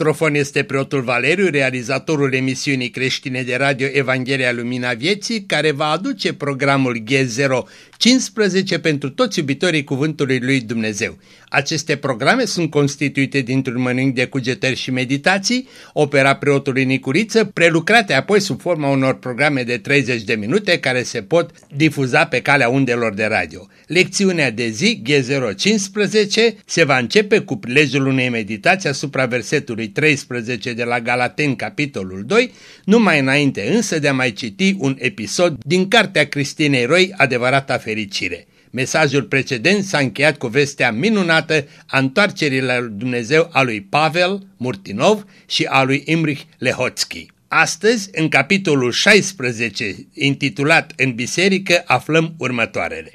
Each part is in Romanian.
La microfon este preotul Valeriu, realizatorul emisiunii creștine de radio Evanghelia Lumina Vieții, care va aduce programul G015 pentru toți iubitorii Cuvântului Lui Dumnezeu. Aceste programe sunt constituite dintr-un mănânc de cugetări și meditații, opera preotului Nicuriță, prelucrate apoi sub forma unor programe de 30 de minute care se pot difuza pe calea undelor de radio. Lecțiunea de zi G015 se va începe cu prilejul unei meditații asupra versetului 13 de la Galaten, capitolul 2, numai înainte însă de a mai citi un episod din cartea Cristinei Roi, Adevărata Fericire. Mesajul precedent s-a încheiat cu vestea minunată a întoarcerii la Dumnezeu a lui Pavel Murtinov și a lui Imrich Lehotski. Astăzi, în capitolul 16, intitulat În biserică, aflăm următoarele.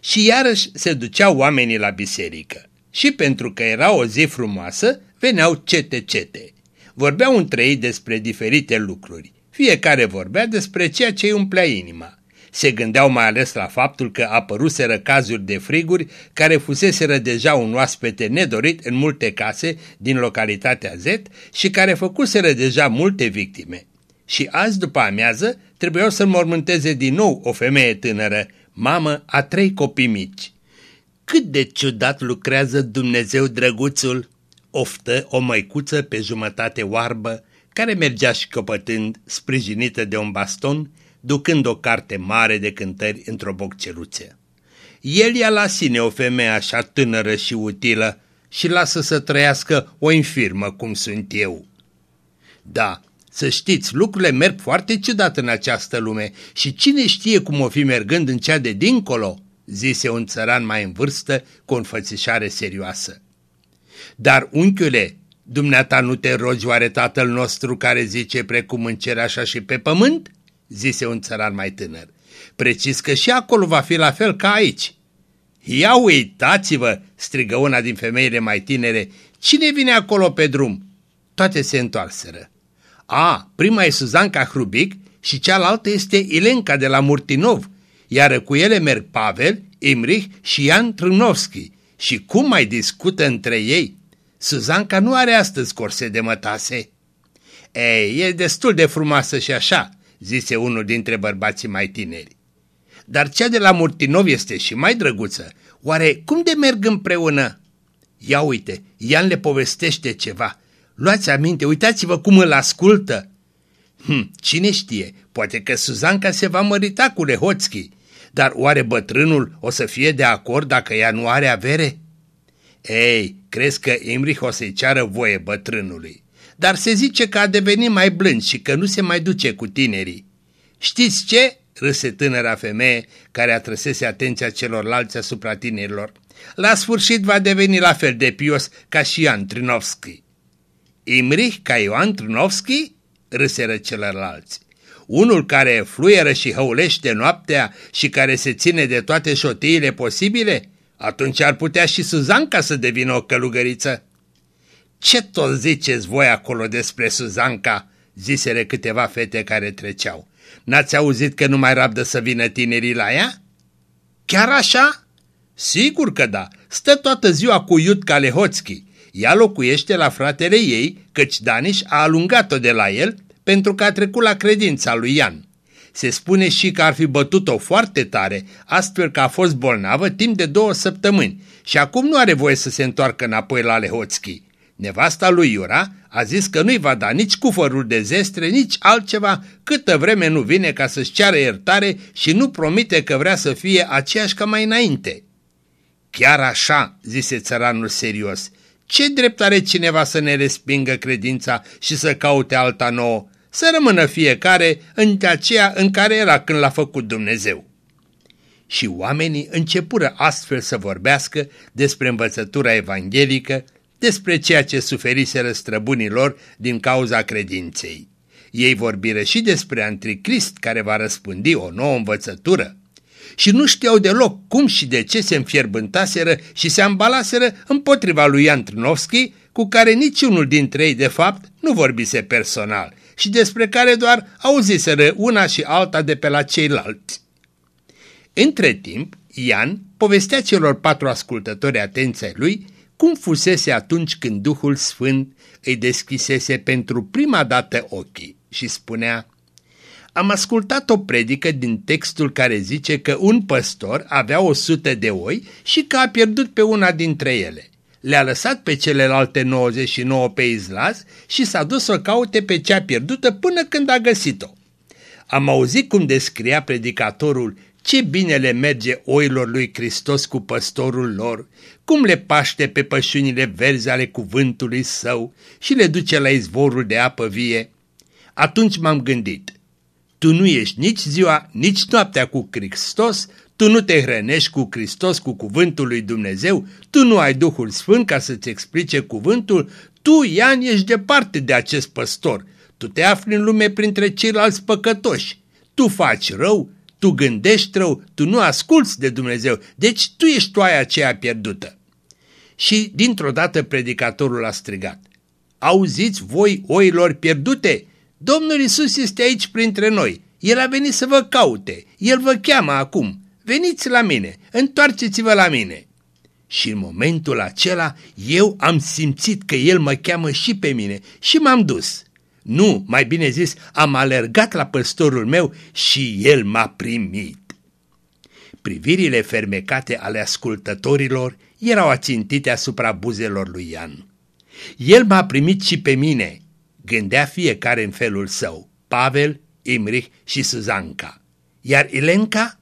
Și iarăși se duceau oamenii la biserică. Și pentru că era o zi frumoasă, veneau cete-cete. Vorbeau între ei despre diferite lucruri. Fiecare vorbea despre ceea ce îi umplea inima. Se gândeau mai ales la faptul că apăruseră cazuri de friguri care fuseseră deja un oaspete nedorit în multe case din localitatea Z și care făcuseră deja multe victime. Și azi după amiază trebuiau să mormânteze din nou o femeie tânără, mamă a trei copii mici. Cât de ciudat lucrează Dumnezeu drăguțul! Oftă o măicuță pe jumătate oarbă, care mergea și căpătând, sprijinită de un baston, ducând o carte mare de cântări într-o bocceluță. El ia la sine o femeie așa tânără și utilă și lasă să trăiască o infirmă cum sunt eu. Da, să știți, lucrurile merg foarte ciudat în această lume și cine știe cum o fi mergând în cea de dincolo, zise un țăran mai în vârstă cu o înfățișare serioasă. Dar, unchiule, dumneata nu te rogi oare tatăl nostru care zice precum în cer așa și pe pământ? Zise un țăran mai tânăr. Precis că și acolo va fi la fel ca aici. Ia uitați-vă, strigă una din femeile mai tinere, cine vine acolo pe drum? Toate se întoarseră. A, prima e Suzanca Hrubic și cealaltă este Ilenca de la Murtinov, iar cu ele merg Pavel, Imrich și Ian Trânovski. Și cum mai discută între ei? Suzanca nu are astăzi corse de mătase. Ei, e destul de frumoasă și așa, zise unul dintre bărbații mai tineri. Dar cea de la Murtinov este și mai drăguță. Oare cum de merg împreună? Ia uite, Ian le povestește ceva. Luați aminte, uitați-vă cum îl ascultă. Hm, cine știe, poate că Suzanca se va mărita cu Lehoțchi, dar oare bătrânul o să fie de acord dacă ea nu are avere? Ei, crezi că Imrich o să-i ceară voie bătrânului? Dar se zice că a devenit mai blând și că nu se mai duce cu tinerii. Știți ce? râse tânăra femeie care atrăsese atenția celorlalți asupra tinerilor. La sfârșit va deveni la fel de pios ca și Ioan Trinovski. Imrich ca Ioan Trinovski? râseră celorlalți. Unul care fluieră și hăulește noaptea și care se ține de toate șotiile posibile? Atunci ar putea și Suzanca să devină o călugăriță. Ce tot ziceți voi acolo despre Suzanca?" zisere câteva fete care treceau. N-ați auzit că nu mai rabdă să vină tinerii la ea?" Chiar așa?" Sigur că da, stă toată ziua cu Iutca Lehoțchi. Ea locuiește la fratele ei, căci Daniș a alungat-o de la el pentru că a trecut la credința lui Ian. Se spune și că ar fi bătut-o foarte tare, astfel că a fost bolnavă timp de două săptămâni și acum nu are voie să se întoarcă înapoi la Lehoțchi. Nevasta lui Iura a zis că nu-i va da nici cufărul de zestre, nici altceva, câtă vreme nu vine ca să-și ceară iertare și nu promite că vrea să fie aceeași ca mai înainte. Chiar așa, zise țăranul serios, ce drept are cineva să ne respingă credința și să caute alta nouă? Să rămână fiecare în aceea în care era când l-a făcut Dumnezeu. Și oamenii începură astfel să vorbească despre învățătura evanghelică, despre ceea ce suferiseră străbunilor din cauza credinței. Ei vorbiră și despre Anticrist care va răspândi o nouă învățătură. Și nu știau deloc cum și de ce se înfierbântaseră și se ambalaseră împotriva lui Ian Trnovski, cu care niciunul dintre ei, de fapt, nu vorbise personal și despre care doar auziseră una și alta de pe la ceilalți. Între timp, Ian povestea celor patru ascultători atenței lui cum fusese atunci când Duhul Sfânt îi deschisese pentru prima dată ochii și spunea Am ascultat o predică din textul care zice că un păstor avea o sută de oi și că a pierdut pe una dintre ele. Le-a lăsat pe celelalte 99 pe izlaz și s-a dus să caute pe cea pierdută până când a găsit-o. Am auzit cum descria predicatorul ce bine le merge oilor lui Hristos cu păstorul lor, cum le paște pe pășunile verzi ale cuvântului său și le duce la izvorul de apă vie. Atunci m-am gândit, tu nu ești nici ziua, nici noaptea cu Hristos, tu nu te hrănești cu Hristos, cu cuvântul lui Dumnezeu, tu nu ai Duhul Sfânt ca să-ți explice cuvântul, tu, Ian, ești departe de acest păstor, tu te afli în lume printre ceilalți păcătoși, tu faci rău, tu gândești rău, tu nu asculți de Dumnezeu, deci tu ești toaia aceea pierdută. Și dintr-o dată predicatorul a strigat, Auziți voi oilor pierdute? Domnul Isus este aici printre noi, El a venit să vă caute, El vă cheamă acum, veniți la mine, întoarceți-vă la mine. Și în momentul acela eu am simțit că El mă cheamă și pe mine și m-am dus. Nu, mai bine zis, am alergat la păstorul meu și el m-a primit. Privirile fermecate ale ascultătorilor erau ațintite asupra buzelor lui Ian. El m-a primit și pe mine, gândea fiecare în felul său, Pavel, Imrich și Suzanca. Iar Ilenca?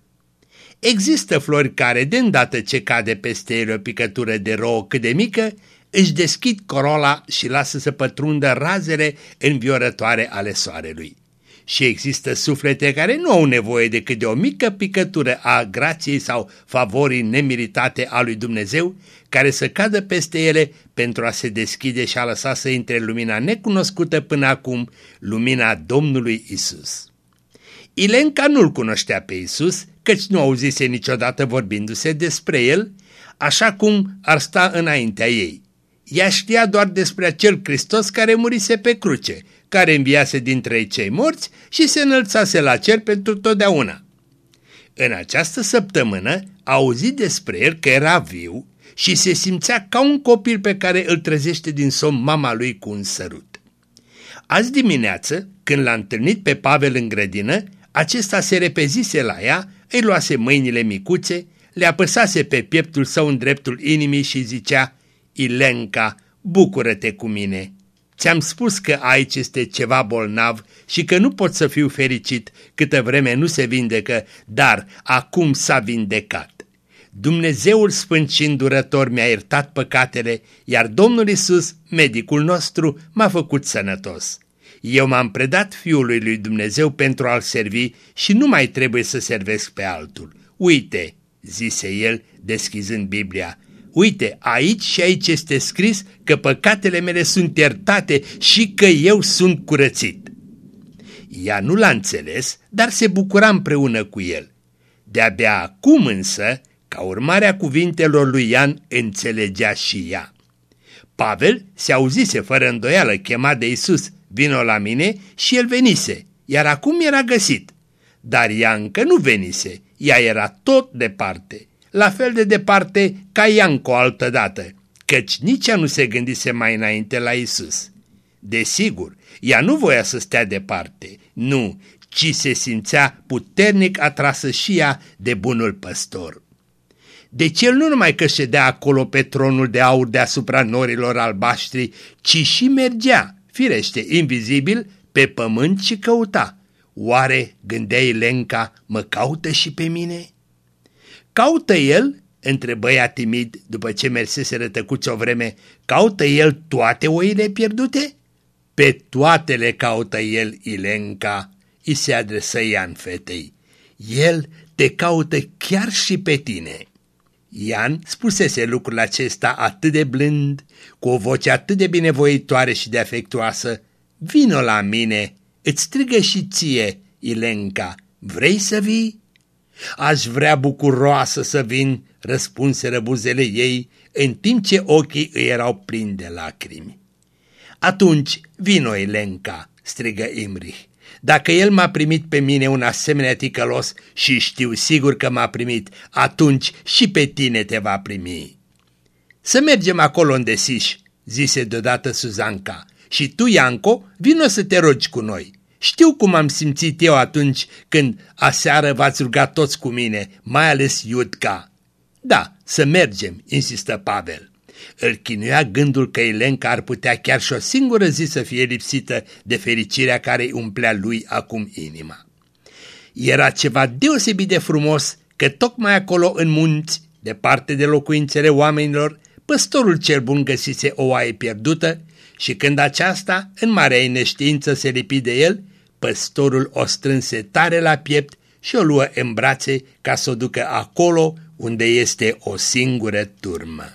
Există flori care, de îndată ce cade peste ele o picătură de rouă cât de mică, își deschid corola și lasă să pătrundă razele înviorătoare ale soarelui. Și există suflete care nu au nevoie decât de o mică picătură a grației sau favorii nemiritate a lui Dumnezeu, care să cadă peste ele pentru a se deschide și a lăsa să intre lumina necunoscută până acum, lumina Domnului Isus. Ilenca nu-l cunoștea pe Isus, căci nu auzise niciodată vorbindu-se despre el, așa cum ar sta înaintea ei. Ea știa doar despre acel Hristos care murise pe cruce, care înviase dintre cei morți și se înălțase la cer pentru totdeauna. În această săptămână a auzit despre el că era viu și se simțea ca un copil pe care îl trezește din somn mama lui cu un sărut. Azi dimineață, când l-a întâlnit pe Pavel în grădină, acesta se repezise la ea, îi luase mâinile micuțe, le apăsase pe pieptul său în dreptul inimii și zicea, Ilenca, bucură-te cu mine. Ți-am spus că aici este ceva bolnav și că nu pot să fiu fericit câtă vreme nu se vindecă, dar acum s-a vindecat. Dumnezeul Sfânt și Îndurător mi-a iertat păcatele, iar Domnul Isus, medicul nostru, m-a făcut sănătos. Eu m-am predat Fiului lui Dumnezeu pentru a-L servi și nu mai trebuie să servesc pe altul. Uite, zise el, deschizând Biblia, Uite, aici și aici este scris că păcatele mele sunt iertate și că eu sunt curățit. Ea nu l-a înțeles, dar se bucura împreună cu el. De-abia acum însă, ca urmare a cuvintelor lui Ian, înțelegea și ea. Pavel se auzise fără îndoială chemat de Isus, vino la mine și el venise, iar acum era găsit. Dar ea încă nu venise, ea era tot departe la fel de departe ca Ianco altădată, căci nici ea nu se gândise mai înainte la Isus. Desigur, ea nu voia să stea departe, nu, ci se simțea puternic atrasă și ea de bunul păstor. Deci el nu numai că ședea acolo pe tronul de aur deasupra norilor albaștri, ci și mergea, firește, invizibil, pe pământ și căuta. Oare, gândea Lenca, mă caută și pe mine? Caută el, întrebă ea timid după ce mersese rătăcuți o vreme, caută el toate oile pierdute? Pe toate le caută el, Ilenca, îi se adresă Ian fetei. El te caută chiar și pe tine. Ian spusese lucrul acesta atât de blând, cu o voce atât de binevoitoare și de afectuoasă. Vino la mine, îți strigă și ție, Ilenca, vrei să vii? Aș vrea bucuroasă să vin, răspunseră buzele ei, în timp ce ochii îi erau plini de lacrimi. Atunci, vino, Elenca, strigă Imrich. Dacă el m-a primit pe mine un asemenea ticălos și știu sigur că m-a primit, atunci și pe tine te va primi. Să mergem acolo unde siși, zise deodată Suzanca. Și tu, Ianco, vino să te rogi cu noi. Știu cum am simțit eu atunci când aseară v-ați rugat toți cu mine, mai ales Iudca. Da, să mergem, insistă Pavel. Îl chinuia gândul că Elenca ar putea chiar și o singură zi să fie lipsită de fericirea care îi umplea lui acum inima. Era ceva deosebit de frumos că tocmai acolo în munți, departe de locuințele oamenilor, păstorul cel bun găsise o oaie pierdută și când aceasta, în marea neștiință, se lipi de el, păstorul o strânse tare la piept și o luă în brațe ca să o ducă acolo unde este o singură turmă.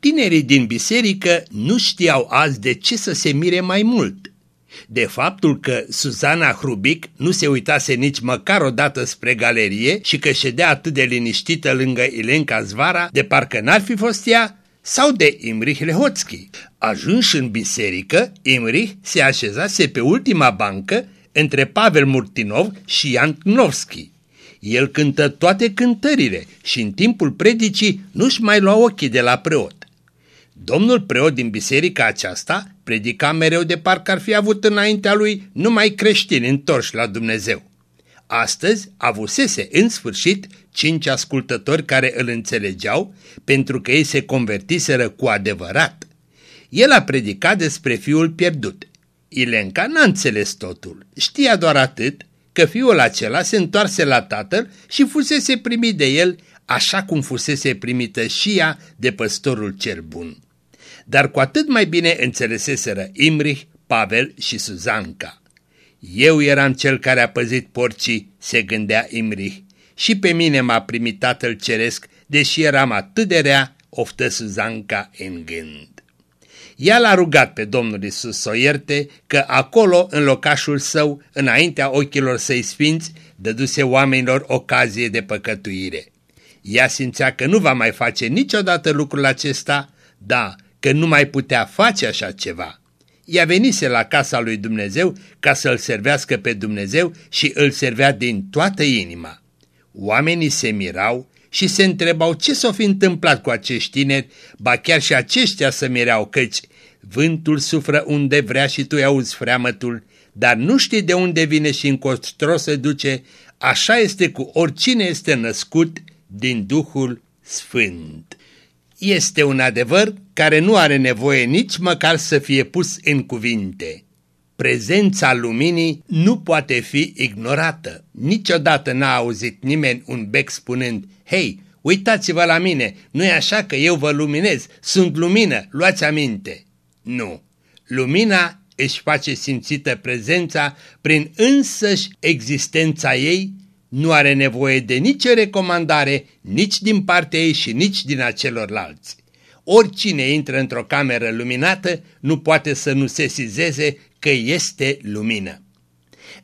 Tinerii din biserică nu știau azi de ce să se mire mai mult. De faptul că Suzana Hrubic nu se uitase nici măcar o dată spre galerie și că ședea atât de liniștită lângă Ilenca Zvara, de parcă n-ar fi fost ea, sau de Imrich Lehoțchi. Ajuns în biserică, Imrich se așezase pe ultima bancă între Pavel Murtinov și Ian Knovski. El cântă toate cântările și în timpul predicii nu-și mai lua ochii de la preot. Domnul preot din biserica aceasta predica mereu de parcă ar fi avut înaintea lui numai creștini întorși la Dumnezeu. Astăzi avusese în sfârșit cinci ascultători care îl înțelegeau pentru că ei se convertiseră cu adevărat. El a predicat despre fiul pierdut. Ilenca n-a înțeles totul, știa doar atât că fiul acela se întoarse la tatăl și fusese primit de el așa cum fusese primită și ea de păstorul cel bun. Dar cu atât mai bine înțeleseseră Imrich, Pavel și Suzanca. Eu eram cel care a păzit porcii, se gândea Imrich, și pe mine m-a primit tatăl ceresc, deși eram atât de rea, oftă Suzanca în gând. Ea l-a rugat pe Domnul Isus să o ierte că acolo, în locașul său, înaintea ochilor săi sfinți, dăduse oamenilor ocazie de păcătuire. Ea simțea că nu va mai face niciodată lucrul acesta, da, că nu mai putea face așa ceva. Ea venise la casa lui Dumnezeu ca să-L servească pe Dumnezeu și îl servea din toată inima. Oamenii se mirau și se întrebau ce s-o fi întâmplat cu acești tineri, ba chiar și aceștia se mireau căci vântul sufră unde vrea și tu auzi freamătul, dar nu știi de unde vine și încostro se duce, așa este cu oricine este născut din Duhul Sfânt. Este un adevăr care nu are nevoie nici măcar să fie pus în cuvinte. Prezența luminii nu poate fi ignorată. Niciodată n-a auzit nimeni un bec spunând, Hei, uitați-vă la mine, nu e așa că eu vă luminez, sunt lumină, luați aminte. Nu, lumina își face simțită prezența prin însăși existența ei, nu are nevoie de nicio recomandare, nici din partea ei și nici din acelorlalți. Oricine intră într-o cameră luminată nu poate să nu se sizeze că este lumină.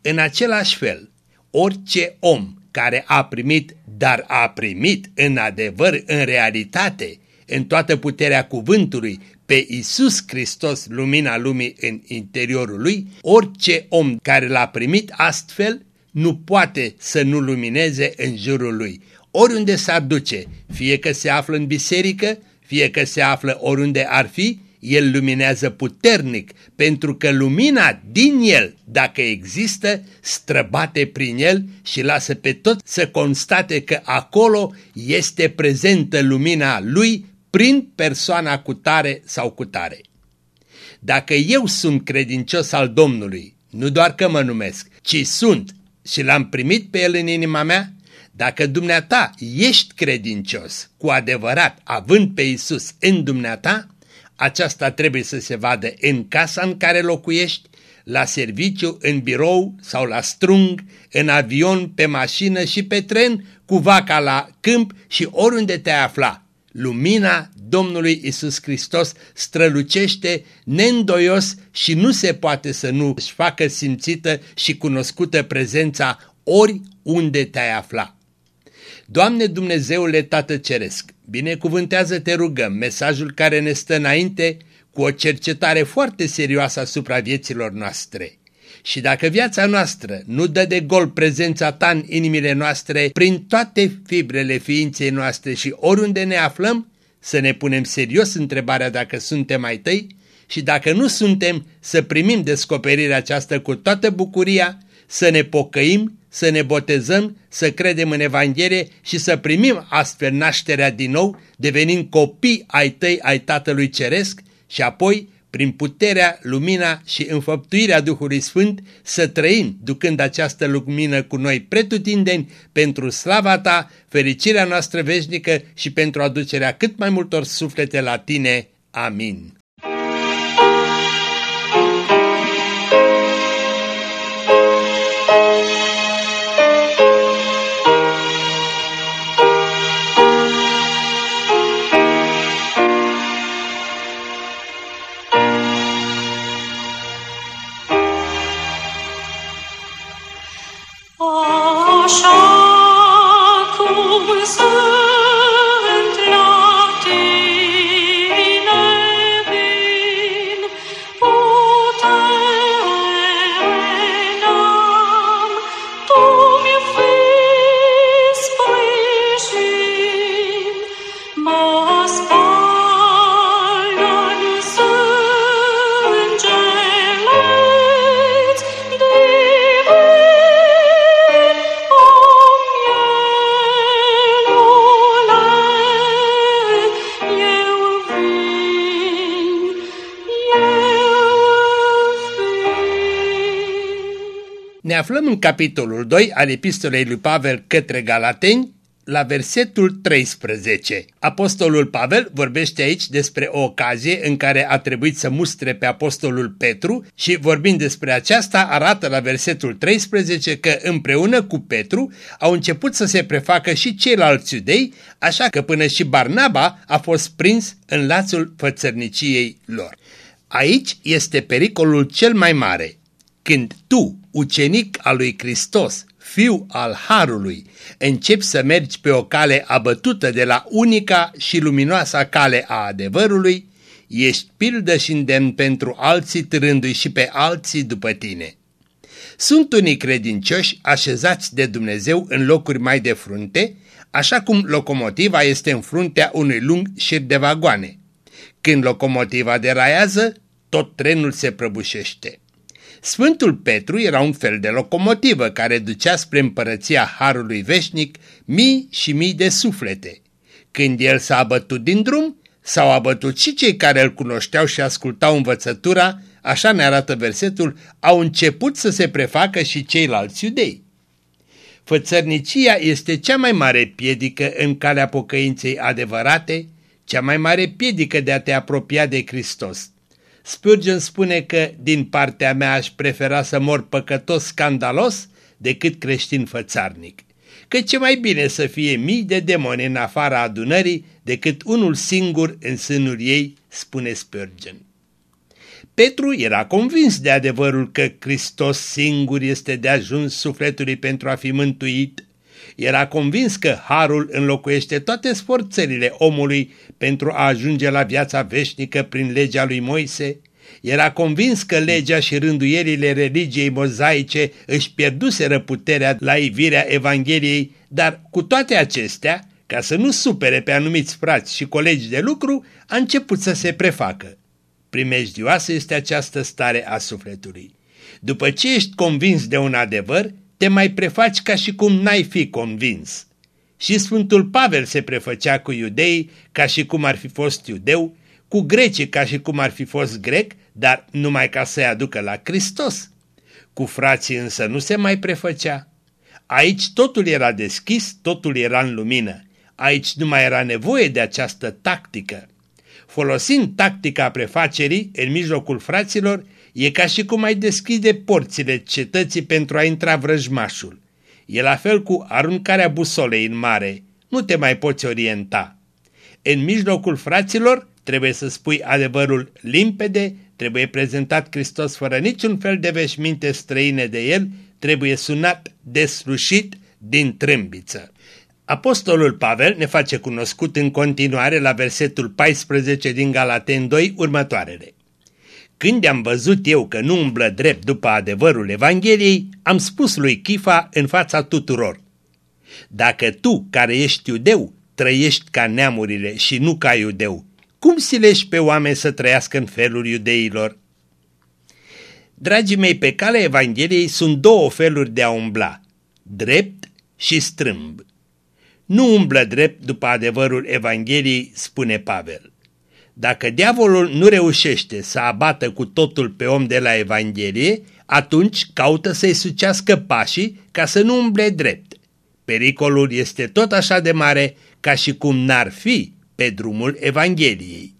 În același fel, orice om care a primit, dar a primit în adevăr, în realitate, în toată puterea cuvântului, pe Isus Hristos, lumina lumii în interiorul lui, orice om care l-a primit astfel nu poate să nu lumineze în jurul lui. Oriunde s-ar duce, fie că se află în biserică, fie că se află oriunde ar fi, el luminează puternic, pentru că lumina din el, dacă există, străbate prin el și lasă pe tot să constate că acolo este prezentă lumina lui prin persoana cu tare sau cu tare. Dacă eu sunt credincios al Domnului, nu doar că mă numesc, ci sunt și l-am primit pe el în inima mea, dacă dumneata ești credincios, cu adevărat, având pe Isus în dumneata, aceasta trebuie să se vadă în casa în care locuiești, la serviciu, în birou sau la strung, în avion, pe mașină și pe tren, cu vaca la câmp și oriunde te afla. Lumina Domnului Isus Hristos strălucește neîndoios și nu se poate să nu își facă simțită și cunoscută prezența oriunde te-ai afla. Doamne Dumnezeule Tată Ceresc, binecuvântează te rugăm mesajul care ne stă înainte cu o cercetare foarte serioasă asupra vieților noastre. Și dacă viața noastră nu dă de gol prezența ta în inimile noastre prin toate fibrele ființei noastre și oriunde ne aflăm, să ne punem serios întrebarea dacă suntem ai tăi și dacă nu suntem, să primim descoperirea aceasta cu toată bucuria, să ne pocăim, să ne botezăm, să credem în Evanghelie și să primim astfel nașterea din nou, devenind copii ai tăi, ai Tatălui Ceresc și apoi, prin puterea, lumina și înfăptuirea Duhului Sfânt, să trăim, ducând această lumină cu noi pretutindeni, pentru slava ta, fericirea noastră veșnică și pentru aducerea cât mai multor suflete la tine. Amin. Ne în capitolul 2 al epistolei lui Pavel către Galateni, la versetul 13. Apostolul Pavel vorbește aici despre o ocazie în care a trebuit să mustre pe apostolul Petru și vorbind despre aceasta arată la versetul 13 că împreună cu Petru au început să se prefacă și ceilalți iudei, așa că până și Barnaba a fost prins în lațul fățărniciei lor. Aici este pericolul cel mai mare. Când tu, ucenic al lui Hristos, fiu al Harului, începi să mergi pe o cale abătută de la unica și luminoasa cale a adevărului, ești pildă și îndemn pentru alții târându-i și pe alții după tine. Sunt unii credincioși așezați de Dumnezeu în locuri mai de frunte, așa cum locomotiva este în fruntea unui lung șir de vagoane. Când locomotiva deraiază, tot trenul se prăbușește. Sfântul Petru era un fel de locomotivă care ducea spre împărăția Harului Veșnic mii și mii de suflete. Când el s-a abătut din drum, s-au abătut și cei care îl cunoșteau și ascultau învățătura, așa ne arată versetul, au început să se prefacă și ceilalți iudei. Fățărnicia este cea mai mare piedică în calea pocăinței adevărate, cea mai mare piedică de a te apropia de Hristos. Spurgeon spune că, din partea mea, aș prefera să mor păcătos scandalos decât creștin fățarnic. Că ce mai bine să fie mii de demoni în afara adunării decât unul singur în sânul ei, spune Spurgeon. Petru era convins de adevărul că Hristos singur este de ajuns sufletului pentru a fi mântuit era convins că harul înlocuiește toate sforțările omului pentru a ajunge la viața veșnică prin legea lui Moise, era convins că legea și rânduierile religiei mozaice își pierduseră puterea la ivirea Evangheliei, dar cu toate acestea, ca să nu supere pe anumiți frați și colegi de lucru, a început să se prefacă. Primejdioasă este această stare a sufletului. După ce ești convins de un adevăr, te mai prefaci ca și cum n-ai fi convins. Și Sfântul Pavel se prefăcea cu iudei ca și cum ar fi fost iudeu, cu grecii ca și cum ar fi fost grec, dar numai ca să-i aducă la Hristos. Cu frații însă nu se mai prefăcea. Aici totul era deschis, totul era în lumină. Aici nu mai era nevoie de această tactică. Folosind tactica prefacerii în mijlocul fraților, E ca și cum ai deschide porțile cetății pentru a intra vrăjmașul. E la fel cu aruncarea busolei în mare. Nu te mai poți orienta. În mijlocul fraților trebuie să spui adevărul limpede, trebuie prezentat Hristos fără niciun fel de veșminte străine de el, trebuie sunat deslușit din trâmbiță. Apostolul Pavel ne face cunoscut în continuare la versetul 14 din Galaten 2 următoarele. Când am văzut eu că nu umblă drept după adevărul Evangheliei, am spus lui Chifa în fața tuturor. Dacă tu, care ești iudeu, trăiești ca neamurile și nu ca iudeu, cum silești pe oameni să trăiască în felul iudeilor? Dragii mei, pe calea Evangheliei sunt două feluri de a umbla, drept și strâmb. Nu umblă drept după adevărul Evangheliei, spune Pavel. Dacă diavolul nu reușește să abată cu totul pe om de la Evanghelie, atunci caută să-i sucească pașii ca să nu umble drept. Pericolul este tot așa de mare ca și cum n-ar fi pe drumul Evangheliei.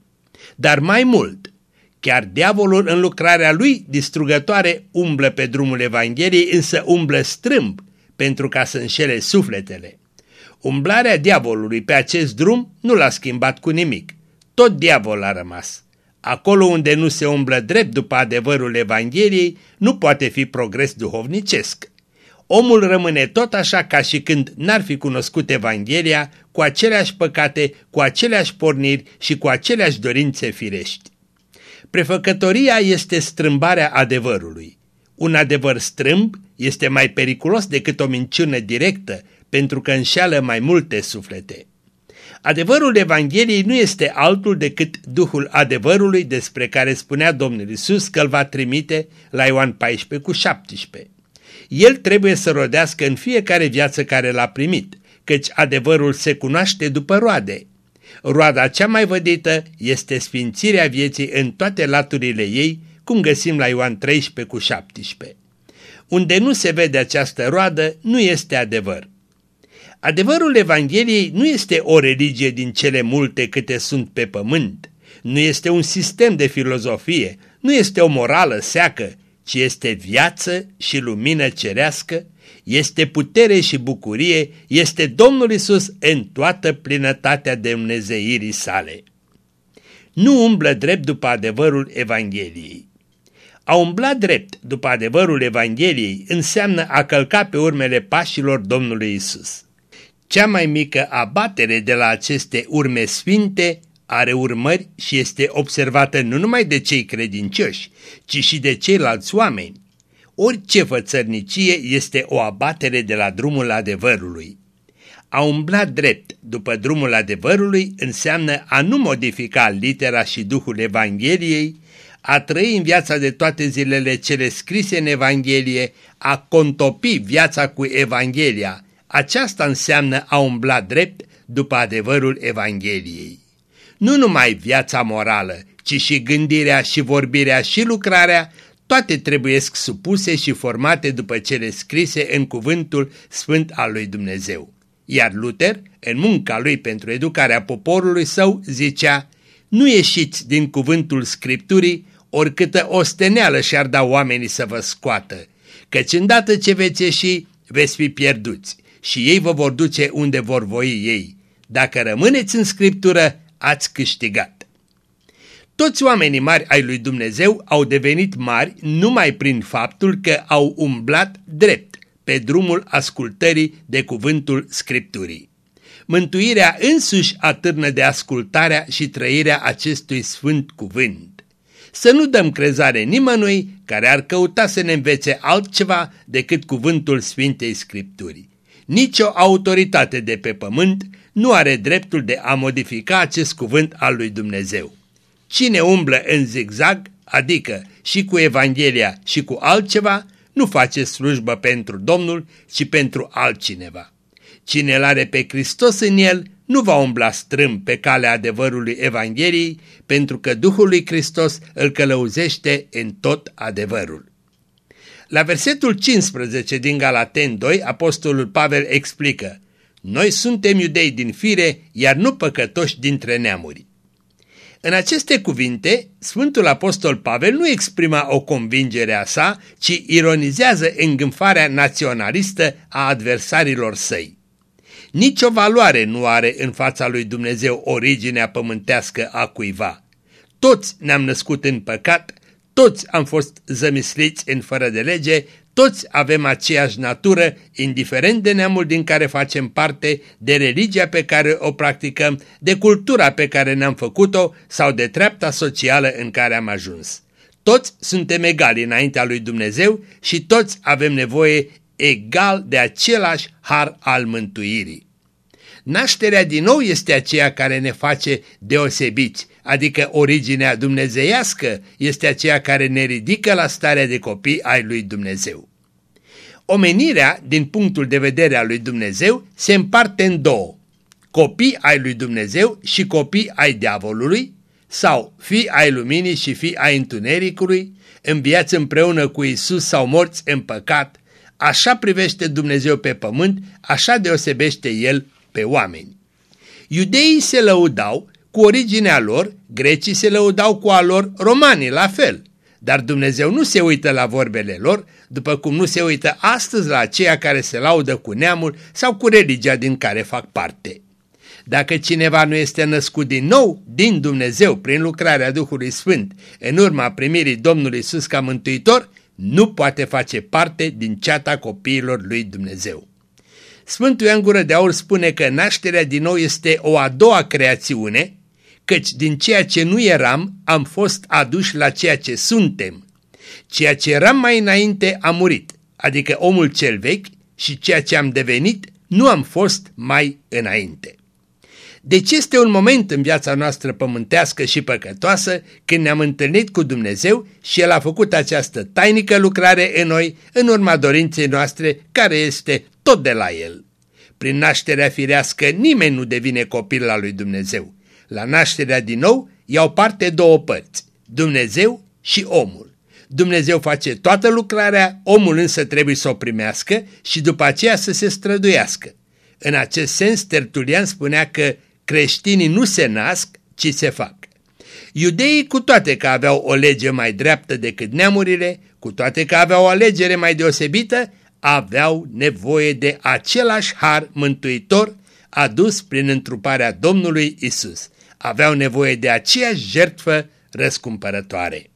Dar mai mult, chiar diavolul în lucrarea lui distrugătoare umblă pe drumul Evangheliei, însă umblă strâmb pentru ca să înșele sufletele. Umblarea diavolului pe acest drum nu l-a schimbat cu nimic. Tot diavol a rămas. Acolo unde nu se umblă drept după adevărul Evangheliei, nu poate fi progres duhovnicesc. Omul rămâne tot așa ca și când n-ar fi cunoscut Evanghelia, cu aceleași păcate, cu aceleași porniri și cu aceleași dorințe firești. Prefăcătoria este strâmbarea adevărului. Un adevăr strâmb este mai periculos decât o minciună directă, pentru că înșeală mai multe suflete. Adevărul Evangheliei nu este altul decât Duhul adevărului despre care spunea Domnul Isus că îl va trimite la Ioan 14 cu 17. El trebuie să rodească în fiecare viață care l-a primit, căci adevărul se cunoaște după roade. Roada cea mai vădită este sfințirea vieții în toate laturile ei, cum găsim la Ioan 13 cu 17. Unde nu se vede această roadă, nu este adevăr. Adevărul Evangheliei nu este o religie din cele multe câte sunt pe pământ, nu este un sistem de filozofie, nu este o morală seacă, ci este viață și lumină cerească, este putere și bucurie, este Domnul Isus în toată plinătatea Dumnezeirii sale. Nu umblă drept după adevărul Evangheliei. A umbla drept după adevărul Evangheliei înseamnă a călca pe urmele pașilor Domnului Isus. Cea mai mică abatere de la aceste urme sfinte are urmări și este observată nu numai de cei credincioși, ci și de ceilalți oameni. Orice fățărnicie este o abatere de la drumul adevărului. A umbla drept după drumul adevărului înseamnă a nu modifica litera și duhul Evangheliei, a trăi în viața de toate zilele cele scrise în Evanghelie, a contopi viața cu Evanghelia. Aceasta înseamnă a umbla drept după adevărul Evangheliei. Nu numai viața morală, ci și gândirea și vorbirea și lucrarea, toate trebuiesc supuse și formate după cele scrise în cuvântul sfânt al lui Dumnezeu. Iar Luther, în munca lui pentru educarea poporului său, zicea, nu ieșiți din cuvântul Scripturii, oricâtă osteneală și-ar da oamenii să vă scoată, căci îndată ce veți ieși, veți fi pierduți și ei vă vor duce unde vor voi ei. Dacă rămâneți în Scriptură, ați câștigat. Toți oamenii mari ai lui Dumnezeu au devenit mari numai prin faptul că au umblat drept pe drumul ascultării de cuvântul Scripturii. Mântuirea însuși atârnă de ascultarea și trăirea acestui sfânt cuvânt. Să nu dăm crezare nimănui care ar căuta să ne învețe altceva decât cuvântul Sfintei Scripturii. Nici o autoritate de pe pământ nu are dreptul de a modifica acest cuvânt al lui Dumnezeu. Cine umblă în zigzag, adică și cu Evanghelia și cu altceva, nu face slujbă pentru Domnul, ci pentru altcineva. Cine îl are pe Hristos în el, nu va umbla strâmb pe calea adevărului Evangheliei, pentru că Duhul lui Hristos îl călăuzește în tot adevărul. La versetul 15 din Galaten 2, apostolul Pavel explică Noi suntem iudei din fire, iar nu păcătoși dintre neamuri. În aceste cuvinte, Sfântul Apostol Pavel nu exprima o convingere a sa, ci ironizează îngânfarea naționalistă a adversarilor săi. Nici o valoare nu are în fața lui Dumnezeu originea pământească a cuiva. Toți ne-am născut în păcat, toți am fost zămisliți în fără de lege, toți avem aceeași natură, indiferent de neamul din care facem parte, de religia pe care o practicăm, de cultura pe care ne-am făcut-o sau de treapta socială în care am ajuns. Toți suntem egali înaintea lui Dumnezeu și toți avem nevoie egal de același har al mântuirii. Nașterea din nou este aceea care ne face deosebiți, adică originea dumnezeiască este aceea care ne ridică la starea de copii ai lui Dumnezeu. Omenirea, din punctul de vedere al lui Dumnezeu, se împarte în două, copii ai lui Dumnezeu și copii ai diavolului, sau fii ai luminii și fii ai întunericului, înviați împreună cu Isus sau morți în păcat, așa privește Dumnezeu pe pământ, așa deosebește El pe oameni. Iudeii se lăudau cu originea lor, grecii se lăudau cu a lor, romanii la fel. Dar Dumnezeu nu se uită la vorbele lor, după cum nu se uită astăzi la aceia care se laudă cu neamul sau cu religia din care fac parte. Dacă cineva nu este născut din nou, din Dumnezeu, prin lucrarea Duhului Sfânt, în urma primirii Domnului Iisus ca mântuitor, nu poate face parte din ceata copiilor lui Dumnezeu. Sfântul Ioan Gură de Aur spune că nașterea din nou este o a doua creațiune, căci din ceea ce nu eram am fost aduși la ceea ce suntem. Ceea ce eram mai înainte a murit, adică omul cel vechi, și ceea ce am devenit nu am fost mai înainte. Deci este un moment în viața noastră pământească și păcătoasă când ne-am întâlnit cu Dumnezeu și El a făcut această tainică lucrare în noi în urma dorinței noastre care este tot de la El. Prin nașterea firească nimeni nu devine copil al lui Dumnezeu. La nașterea din nou iau parte două părți, Dumnezeu și omul. Dumnezeu face toată lucrarea, omul însă trebuie să o primească și după aceea să se străduiască. În acest sens, Tertulian spunea că creștinii nu se nasc, ci se fac. Iudeii, cu toate că aveau o lege mai dreaptă decât neamurile, cu toate că aveau o alegere mai deosebită, aveau nevoie de același har mântuitor adus prin întruparea Domnului Isus. Aveau nevoie de aceeași jertfă răscumpărătoare.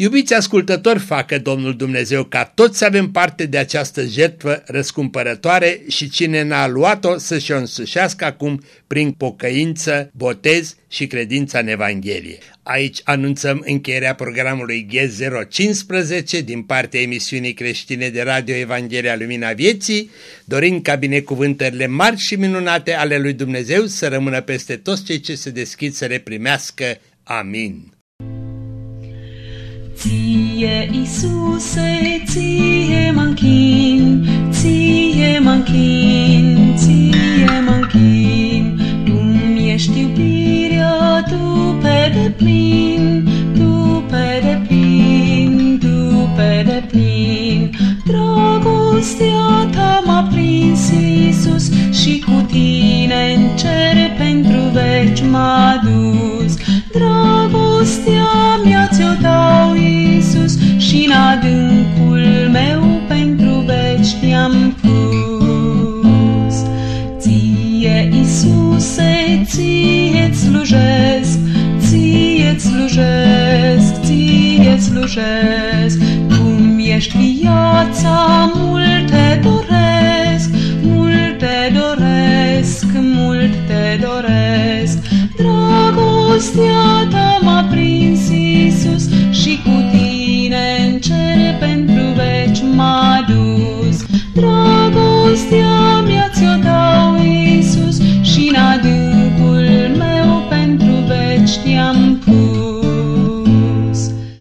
Iubiți ascultători, facă Domnul Dumnezeu ca toți să avem parte de această jertfă răscumpărătoare și cine n-a luat-o să-și o însușească acum prin pocăință, botez și credința în Evanghelie. Aici anunțăm încheierea programului G015 din partea emisiunii creștine de Radio Evanghelia Lumina Vieții, dorind ca binecuvântările mari și minunate ale lui Dumnezeu să rămână peste toți cei ce se deschid să le primească. Amin. Ție, Iisuse, ție mă ție mă ție mă Tu-mi ești iubirea, Tu pe deplin, Tu pe deplin, Tu pe deplin. Dragostea Ta m-a prins, Iisus, și cu Tine în cer pentru veci m-a dus. Dragostea mea ți-o dau, Iisus, și în adâncul meu pentru veci te-am pus. Ție, Iisuse, ție-ți slujesc, ție-ți slujesc, ție-ți slujesc. Cum ești viața, mult te doresc, mult te doresc, mult te doresc. Dragostea ta I.